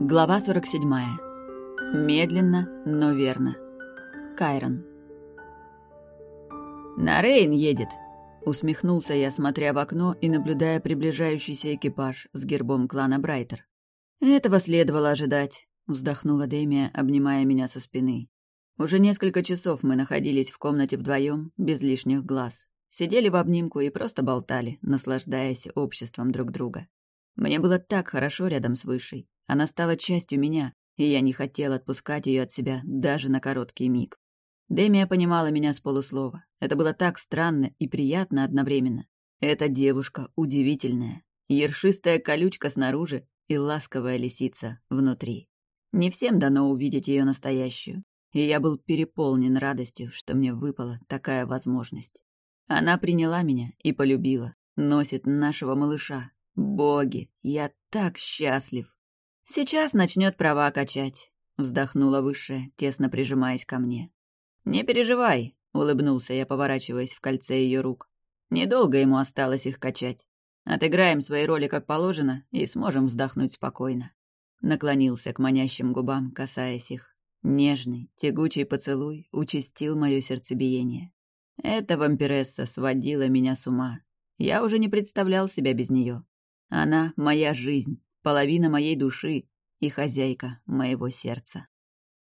Глава 47. Медленно, но верно. Кайрон. «На Рейн едет!» — усмехнулся я, смотря в окно и наблюдая приближающийся экипаж с гербом клана Брайтер. «Этого следовало ожидать», — вздохнула Дэмия, обнимая меня со спины. Уже несколько часов мы находились в комнате вдвоем, без лишних глаз. Сидели в обнимку и просто болтали, наслаждаясь обществом друг друга. Мне было так хорошо рядом с Высшей. Она стала частью меня, и я не хотел отпускать ее от себя даже на короткий миг. Демия понимала меня с полуслова. Это было так странно и приятно одновременно. Эта девушка удивительная. Ершистая колючка снаружи и ласковая лисица внутри. Не всем дано увидеть ее настоящую, и я был переполнен радостью, что мне выпала такая возможность. Она приняла меня и полюбила, носит нашего малыша. Боги, я так счастлив. Сейчас начнет права качать, вздохнула высшая, тесно прижимаясь ко мне. Не переживай, улыбнулся я, поворачиваясь в кольце ее рук. Недолго ему осталось их качать. Отыграем свои роли как положено и сможем вздохнуть спокойно. Наклонился к манящим губам, касаясь их. Нежный, тягучий поцелуй участил мое сердцебиение. Эта вампиресса сводила меня с ума. Я уже не представлял себя без нее. Она — моя жизнь, половина моей души и хозяйка моего сердца.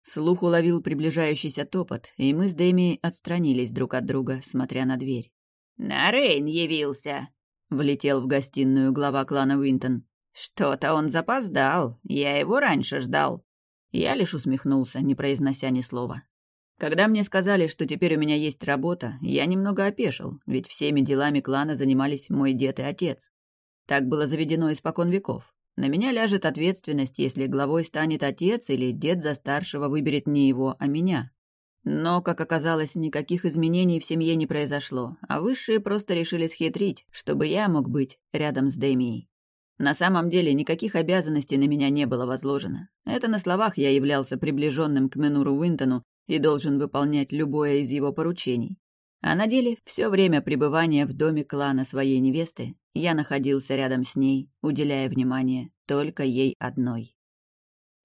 Слух уловил приближающийся топот, и мы с Дэми отстранились друг от друга, смотря на дверь. «На Рейн явился!» — влетел в гостиную глава клана Уинтон. «Что-то он запоздал, я его раньше ждал». Я лишь усмехнулся, не произнося ни слова. Когда мне сказали, что теперь у меня есть работа, я немного опешил, ведь всеми делами клана занимались мой дед и отец. Так было заведено испокон веков. На меня ляжет ответственность, если главой станет отец или дед за старшего выберет не его, а меня. Но, как оказалось, никаких изменений в семье не произошло, а высшие просто решили схитрить, чтобы я мог быть рядом с Дэмией. На самом деле никаких обязанностей на меня не было возложено. Это на словах я являлся приближенным к Менуру Уинтону и должен выполнять любое из его поручений. А на деле все время пребывания в доме клана своей невесты я находился рядом с ней, уделяя внимание только ей одной.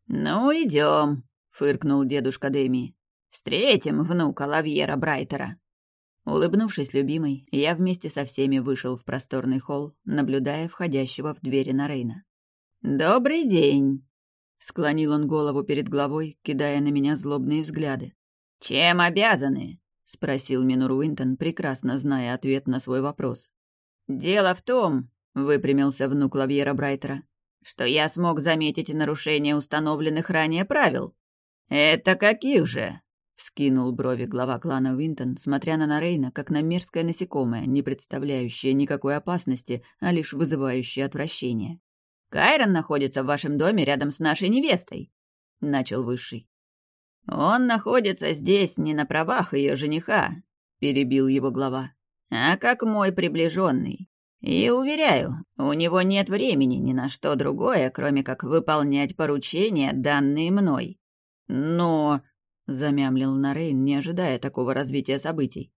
«Ну, идем, фыркнул дедушка Дэми. «Встретим внука Лавьера Брайтера». Улыбнувшись любимой, я вместе со всеми вышел в просторный холл, наблюдая входящего в двери Нарейна. «Добрый день!» — склонил он голову перед главой, кидая на меня злобные взгляды. «Чем обязаны?» — спросил Минур Уинтон, прекрасно зная ответ на свой вопрос. «Дело в том», — выпрямился внук Лавьера Брайтера, «что я смог заметить нарушение установленных ранее правил». «Это каких же?» — вскинул брови глава клана Уинтон, смотря на Нарейна, как на мерзкое насекомое, не представляющее никакой опасности, а лишь вызывающее отвращение. «Кайрон находится в вашем доме рядом с нашей невестой», — начал Высший. «Он находится здесь не на правах ее жениха», — перебил его глава, «а как мой приближенный. И, уверяю, у него нет времени ни на что другое, кроме как выполнять поручения, данные мной». «Но...» — замямлил Нарейн, не ожидая такого развития событий.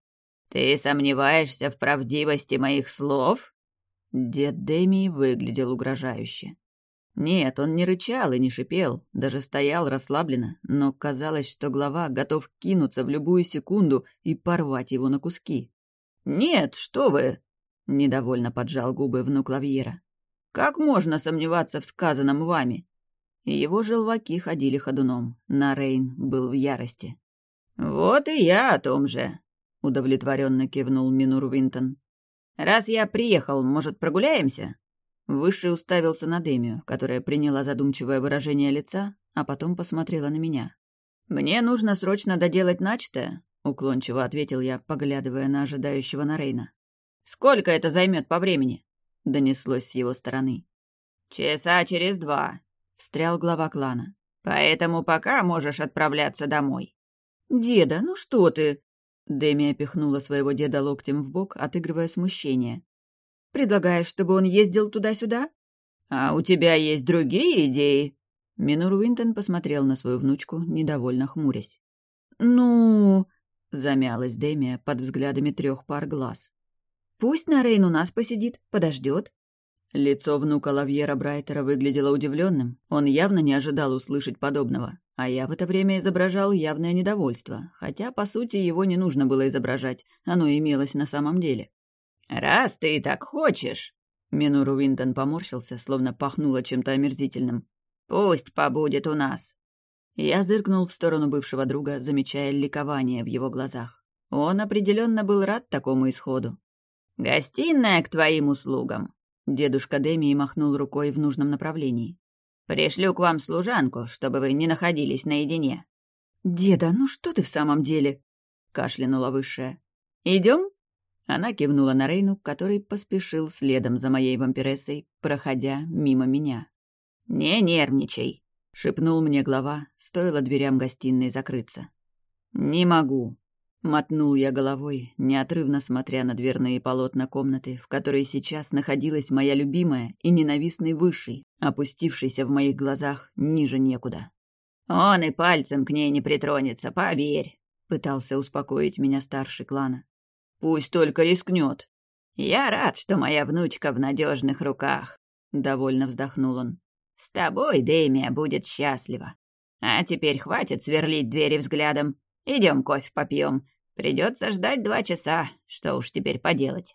«Ты сомневаешься в правдивости моих слов?» Дед Деми выглядел угрожающе. Нет, он не рычал и не шипел, даже стоял расслабленно, но казалось, что глава готов кинуться в любую секунду и порвать его на куски. «Нет, что вы!» — недовольно поджал губы внук Лавьера. «Как можно сомневаться в сказанном вами?» Его желваки ходили ходуном. Нарейн был в ярости. «Вот и я о том же», — удовлетворенно кивнул Минур Винтон. «Раз я приехал, может, прогуляемся?» Высший уставился на Демию, которая приняла задумчивое выражение лица, а потом посмотрела на меня. «Мне нужно срочно доделать начатое», — уклончиво ответил я, поглядывая на ожидающего Нарейна. «Сколько это займет по времени?» — донеслось с его стороны. «Часа через два», — встрял глава клана. «Поэтому пока можешь отправляться домой». «Деда, ну что ты?» Демия пихнула своего деда локтем в бок, отыгрывая смущение. Предлагаешь, чтобы он ездил туда-сюда?» «А у тебя есть другие идеи?» Минур Уинтон посмотрел на свою внучку, недовольно хмурясь. «Ну...» — замялась Демия под взглядами трех пар глаз. «Пусть Нарейн у нас посидит, подождет. Лицо внука Лавьера Брайтера выглядело удивленным. Он явно не ожидал услышать подобного. А я в это время изображал явное недовольство, хотя, по сути, его не нужно было изображать, оно имелось на самом деле. «Раз ты так хочешь...» Минуру Винтон поморщился, словно пахнуло чем-то омерзительным. «Пусть побудет у нас». Я зыркнул в сторону бывшего друга, замечая ликование в его глазах. Он определенно был рад такому исходу. «Гостиная к твоим услугам!» Дедушка Демии махнул рукой в нужном направлении. «Пришлю к вам служанку, чтобы вы не находились наедине». «Деда, ну что ты в самом деле?» — кашлянула высшая. «Идем?» Она кивнула на Рейну, который поспешил следом за моей вампирессой, проходя мимо меня. «Не нервничай», — шепнул мне глава, стоило дверям гостиной закрыться. «Не могу», — мотнул я головой, неотрывно смотря на дверные полотна комнаты, в которой сейчас находилась моя любимая и ненавистный высший, опустившийся в моих глазах ниже некуда. «Он и пальцем к ней не притронется, поверь», — пытался успокоить меня старший клана. Пусть только рискнет. Я рад, что моя внучка в надежных руках, довольно вздохнул он. С тобой Дэмия будет счастлива. А теперь хватит сверлить двери взглядом. Идем кофе попьем. Придется ждать два часа. Что уж теперь поделать.